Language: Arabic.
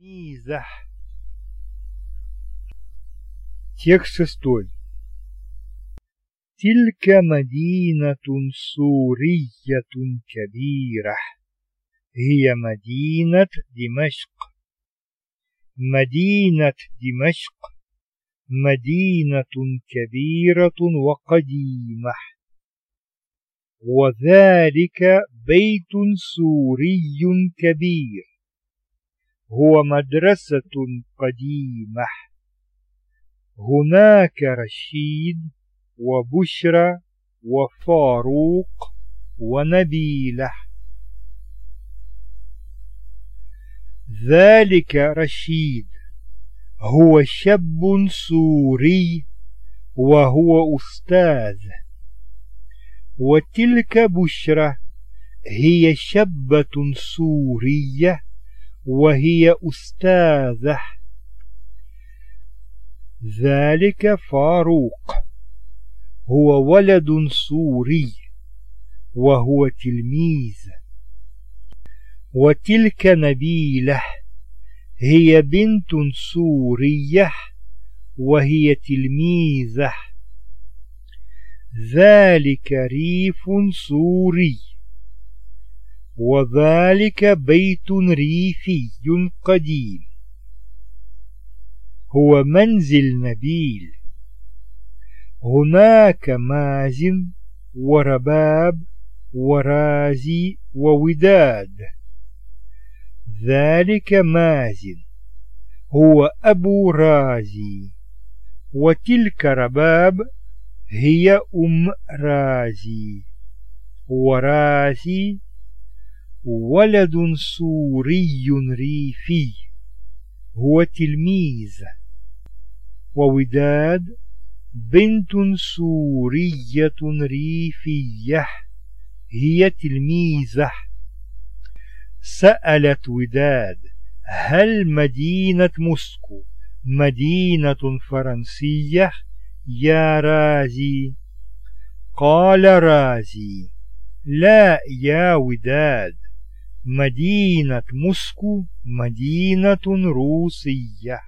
ميزح Текст шестой. تلك مدينة سورية كبيرة هي مدينة دمشق مدينة دمشق مدينة كبيرة وقديمة وذلك بيت سوري كبير هو مدرسة قديمة. هناك رشيد وبشرى وفاروق ونبيلة. ذلك رشيد هو شاب سوري وهو أستاذ. وتلك بشرى هي شابة سورية وهي أستاذة. ذلك فاروق. هو ولد سوري وهو تلميذ. وتلك نبيلة. هي بنت سورية وهي تلميذة. ذلك ريف سوري. وذلك بيت ريفي قديم. هو منزل نبيل. هناك مازن ورباب ورازي ووداد. ذلك مازن. هو أبو رازي. وتلك رباب هي أم رازي. ورازي ولد سوري ريفي. هو تلميذ. ووداد بنت سورية ريفية. هي تلميذة. سألت وداد هل مدينة موسكو مدينة فرنسية؟ يا رازي. قال رازي. لا يا وداد. مدينة موسكو مدينة روسية